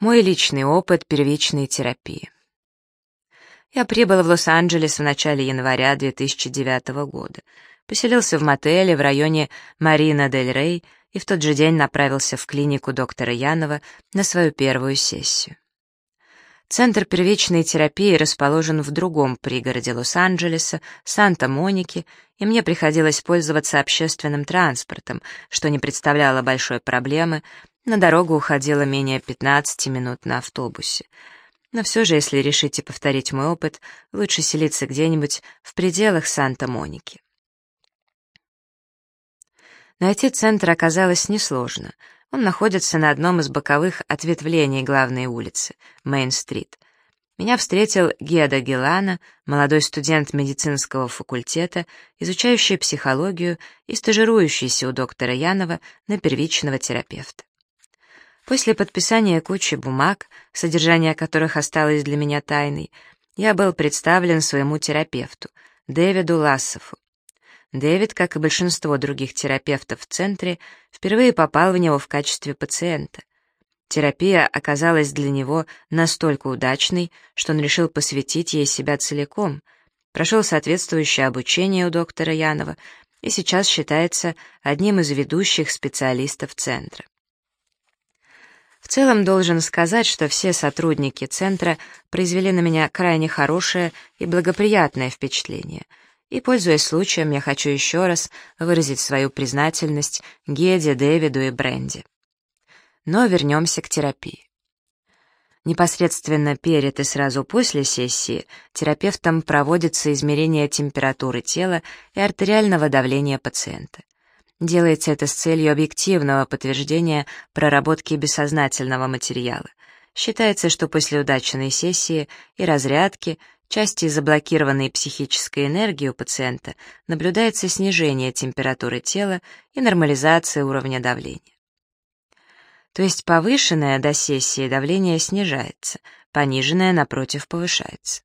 Мой личный опыт первичной терапии. Я прибыл в Лос-Анджелес в начале января 2009 года, поселился в мотеле в районе Марина-дель-Рей и в тот же день направился в клинику доктора Янова на свою первую сессию. Центр первичной терапии расположен в другом пригороде Лос-Анджелеса, Санта-Моники, и мне приходилось пользоваться общественным транспортом, что не представляло большой проблемы, на дорогу уходило менее 15 минут на автобусе. Но все же, если решите повторить мой опыт, лучше селиться где-нибудь в пределах Санта-Моники. Найти центр оказалось несложно — он находится на одном из боковых ответвлений главной улицы, Мейн-стрит. Меня встретил Геда Гелана, молодой студент медицинского факультета, изучающий психологию и стажирующийся у доктора Янова на первичного терапевта. После подписания кучи бумаг, содержание которых осталось для меня тайной, я был представлен своему терапевту, Дэвиду Лассофу. Дэвид, как и большинство других терапевтов в центре, впервые попал в него в качестве пациента. Терапия оказалась для него настолько удачной, что он решил посвятить ей себя целиком, прошел соответствующее обучение у доктора Янова и сейчас считается одним из ведущих специалистов центра. В целом должен сказать, что все сотрудники центра произвели на меня крайне хорошее и благоприятное впечатление — и, пользуясь случаем, я хочу еще раз выразить свою признательность Геде, Дэвиду и Бренди. Но вернемся к терапии. Непосредственно перед и сразу после сессии терапевтом проводится измерение температуры тела и артериального давления пациента. Делается это с целью объективного подтверждения проработки бессознательного материала. Считается, что после удачной сессии и разрядки части заблокированной психической энергии у пациента наблюдается снижение температуры тела и нормализация уровня давления. То есть повышенное до сессии давление снижается, пониженное, напротив, повышается.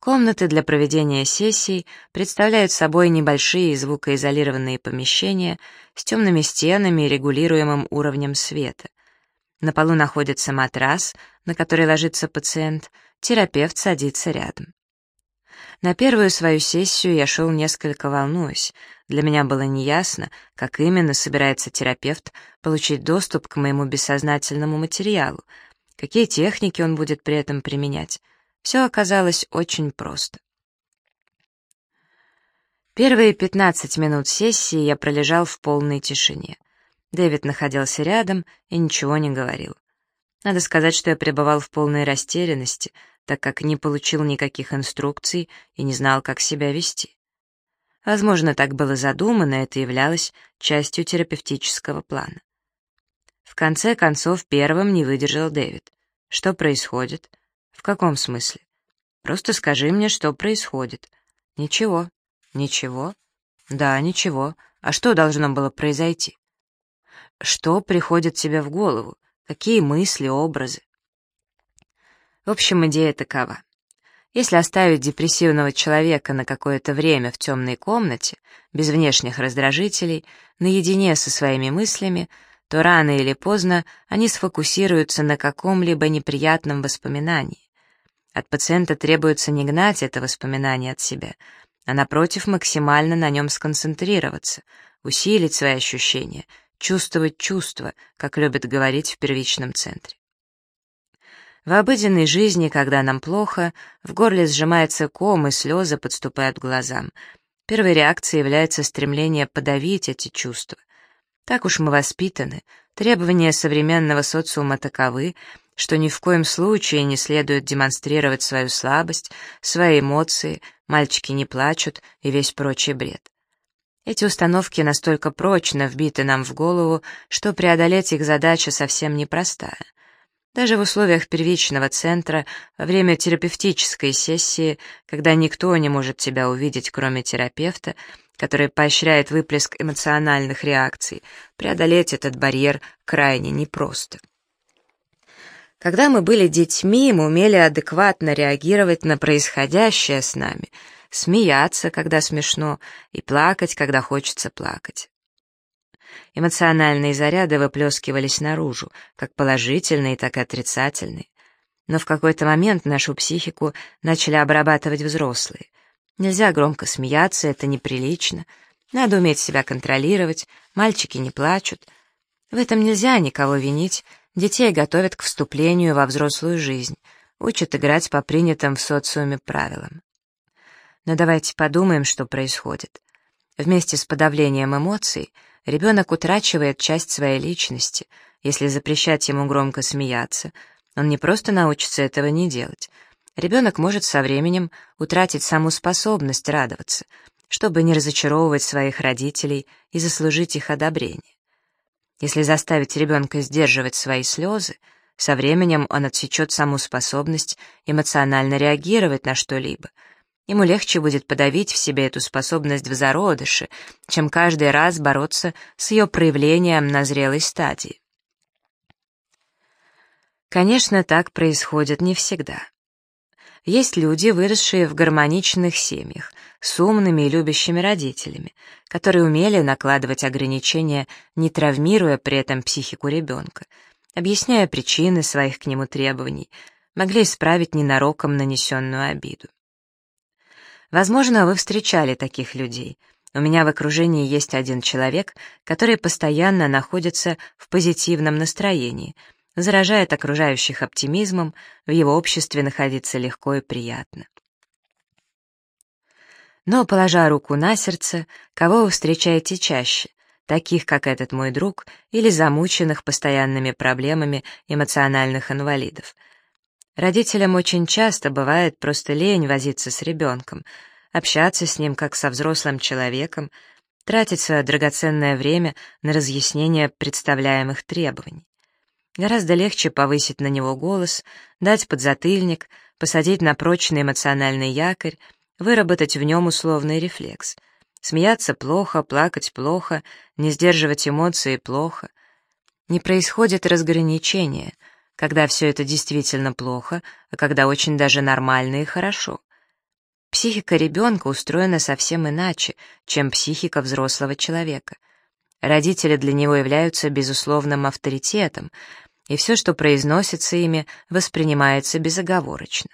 Комнаты для проведения сессий представляют собой небольшие звукоизолированные помещения с темными стенами и регулируемым уровнем света. На полу находится матрас, на который ложится пациент, терапевт садится рядом. На первую свою сессию я шел несколько волнуюсь. Для меня было неясно, как именно собирается терапевт получить доступ к моему бессознательному материалу, какие техники он будет при этом применять. Все оказалось очень просто. Первые 15 минут сессии я пролежал в полной тишине. Дэвид находился рядом и ничего не говорил. Надо сказать, что я пребывал в полной растерянности, так как не получил никаких инструкций и не знал, как себя вести. Возможно, так было задумано, это являлось частью терапевтического плана. В конце концов, первым не выдержал Дэвид. «Что происходит?» «В каком смысле?» «Просто скажи мне, что происходит». «Ничего». «Ничего?» «Да, ничего. А что должно было произойти?» «Что приходит тебе в голову? Какие мысли, образы?» В общем, идея такова. Если оставить депрессивного человека на какое-то время в темной комнате, без внешних раздражителей, наедине со своими мыслями, то рано или поздно они сфокусируются на каком-либо неприятном воспоминании. От пациента требуется не гнать это воспоминание от себя, а напротив максимально на нем сконцентрироваться, усилить свои ощущения, чувствовать чувства, как любят говорить в первичном центре. В обыденной жизни, когда нам плохо, в горле сжимается ком и слезы подступают к глазам. Первой реакцией является стремление подавить эти чувства. Так уж мы воспитаны, требования современного социума таковы, что ни в коем случае не следует демонстрировать свою слабость, свои эмоции, мальчики не плачут и весь прочий бред. Эти установки настолько прочно вбиты нам в голову, что преодолеть их задача совсем непростая — даже в условиях первичного центра, во время терапевтической сессии, когда никто не может тебя увидеть, кроме терапевта, который поощряет выплеск эмоциональных реакций, преодолеть этот барьер крайне непросто. Когда мы были детьми, мы умели адекватно реагировать на происходящее с нами, смеяться, когда смешно, и плакать, когда хочется плакать. Эмоциональные заряды выплескивались наружу, как положительные, так и отрицательные. Но в какой-то момент нашу психику начали обрабатывать взрослые. Нельзя громко смеяться, это неприлично. Надо уметь себя контролировать, мальчики не плачут. В этом нельзя никого винить, детей готовят к вступлению во взрослую жизнь, учат играть по принятым в социуме правилам. Но давайте подумаем, что происходит. Вместе с подавлением эмоций ребенок утрачивает часть своей личности. Если запрещать ему громко смеяться, он не просто научится этого не делать. Ребенок может со временем утратить саму способность радоваться, чтобы не разочаровывать своих родителей и заслужить их одобрение. Если заставить ребенка сдерживать свои слезы, со временем он отсечет саму способность эмоционально реагировать на что-либо — Ему легче будет подавить в себе эту способность в зародыше, чем каждый раз бороться с ее проявлением на зрелой стадии. Конечно, так происходит не всегда. Есть люди, выросшие в гармоничных семьях, с умными и любящими родителями, которые умели накладывать ограничения, не травмируя при этом психику ребенка, объясняя причины своих к нему требований, могли исправить ненароком нанесенную обиду. Возможно, вы встречали таких людей. У меня в окружении есть один человек, который постоянно находится в позитивном настроении, заражает окружающих оптимизмом, в его обществе находиться легко и приятно. Но, положа руку на сердце, кого вы встречаете чаще, таких, как этот мой друг, или замученных постоянными проблемами эмоциональных инвалидов — Родителям очень часто бывает просто лень возиться с ребенком, общаться с ним как со взрослым человеком, тратить свое драгоценное время на разъяснение представляемых требований. Гораздо легче повысить на него голос, дать подзатыльник, посадить на прочный эмоциональный якорь, выработать в нем условный рефлекс. Смеяться плохо, плакать плохо, не сдерживать эмоции плохо. Не происходит разграничения — когда все это действительно плохо, а когда очень даже нормально и хорошо. Психика ребенка устроена совсем иначе, чем психика взрослого человека. Родители для него являются безусловным авторитетом, и все, что произносится ими, воспринимается безоговорочно.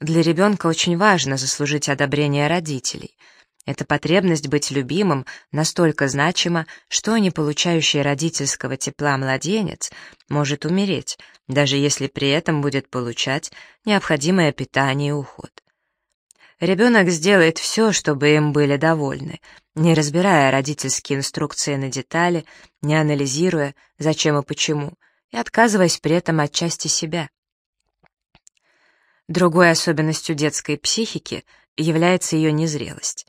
Для ребенка очень важно заслужить одобрение родителей — эта потребность быть любимым настолько значима, что не получающий родительского тепла младенец может умереть, даже если при этом будет получать необходимое питание и уход. Ребенок сделает все, чтобы им были довольны, не разбирая родительские инструкции на детали, не анализируя, зачем и почему, и отказываясь при этом от части себя. Другой особенностью детской психики является ее незрелость.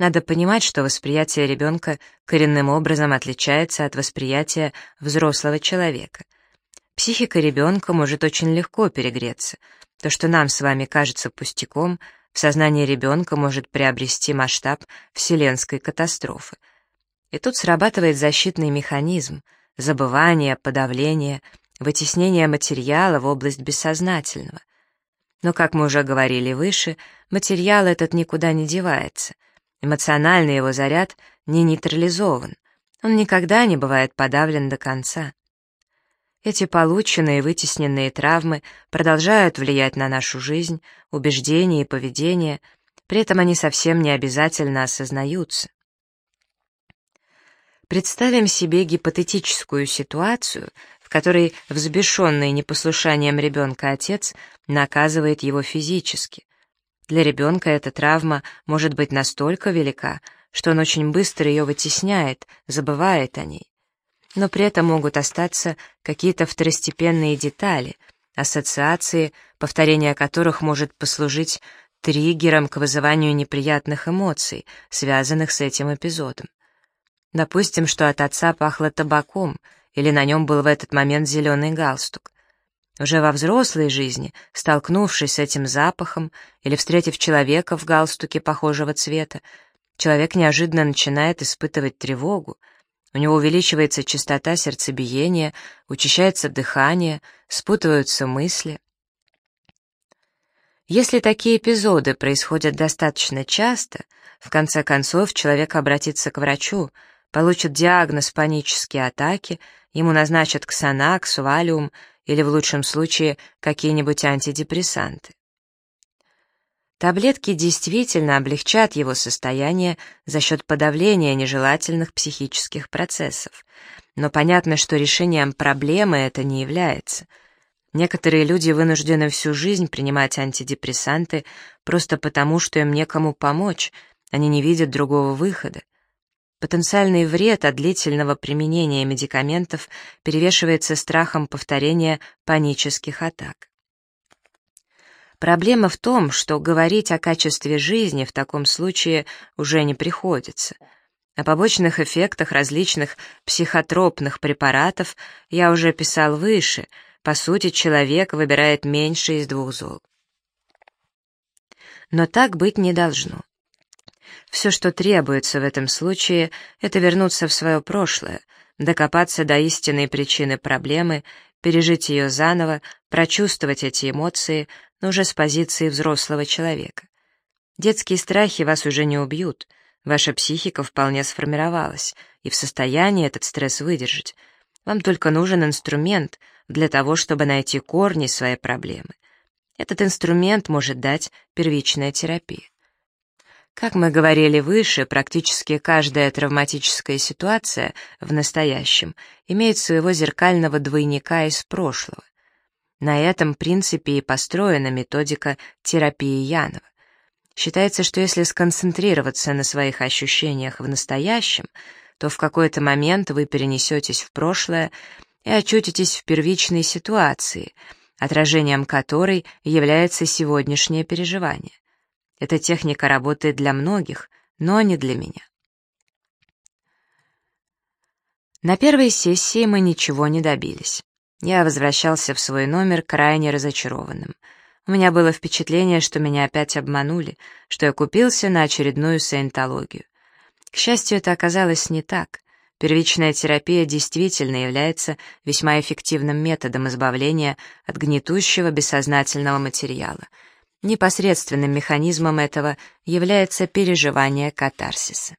Надо понимать, что восприятие ребенка коренным образом отличается от восприятия взрослого человека. Психика ребенка может очень легко перегреться. То, что нам с вами кажется пустяком, в сознании ребенка может приобрести масштаб вселенской катастрофы. И тут срабатывает защитный механизм — забывание, подавление, вытеснение материала в область бессознательного. Но, как мы уже говорили выше, материал этот никуда не девается — Эмоциональный его заряд не нейтрализован, он никогда не бывает подавлен до конца. Эти полученные и вытесненные травмы продолжают влиять на нашу жизнь, убеждения и поведение, при этом они совсем не обязательно осознаются. Представим себе гипотетическую ситуацию, в которой взбешенный непослушанием ребенка отец наказывает его физически. Для ребенка эта травма может быть настолько велика, что он очень быстро ее вытесняет, забывает о ней. Но при этом могут остаться какие-то второстепенные детали, ассоциации, повторение которых может послужить триггером к вызыванию неприятных эмоций, связанных с этим эпизодом. Допустим, что от отца пахло табаком, или на нем был в этот момент зеленый галстук. Уже во взрослой жизни, столкнувшись с этим запахом или встретив человека в галстуке похожего цвета, человек неожиданно начинает испытывать тревогу, у него увеличивается частота сердцебиения, учащается дыхание, спутываются мысли. Если такие эпизоды происходят достаточно часто, в конце концов человек обратится к врачу, получит диагноз панические атаки, ему назначат ксанакс, валиум или в лучшем случае какие-нибудь антидепрессанты. Таблетки действительно облегчат его состояние за счет подавления нежелательных психических процессов. Но понятно, что решением проблемы это не является. Некоторые люди вынуждены всю жизнь принимать антидепрессанты просто потому, что им некому помочь, они не видят другого выхода. Потенциальный вред от длительного применения медикаментов перевешивается страхом повторения панических атак. Проблема в том, что говорить о качестве жизни в таком случае уже не приходится. О побочных эффектах различных психотропных препаратов я уже писал выше. По сути, человек выбирает меньше из двух зол. Но так быть не должно. Все, что требуется в этом случае, это вернуться в свое прошлое, докопаться до истинной причины проблемы, пережить ее заново, прочувствовать эти эмоции, но уже с позиции взрослого человека. Детские страхи вас уже не убьют, ваша психика вполне сформировалась и в состоянии этот стресс выдержать. Вам только нужен инструмент для того, чтобы найти корни своей проблемы. Этот инструмент может дать первичная терапия. Как мы говорили выше, практически каждая травматическая ситуация в настоящем имеет своего зеркального двойника из прошлого. На этом принципе и построена методика терапии Янова. Считается, что если сконцентрироваться на своих ощущениях в настоящем, то в какой-то момент вы перенесетесь в прошлое и очутитесь в первичной ситуации, отражением которой является сегодняшнее переживание. Эта техника работает для многих, но не для меня. На первой сессии мы ничего не добились. Я возвращался в свой номер крайне разочарованным. У меня было впечатление, что меня опять обманули, что я купился на очередную саентологию. К счастью, это оказалось не так. Первичная терапия действительно является весьма эффективным методом избавления от гнетущего бессознательного материала. Непосредственным механизмом этого является переживание катарсиса.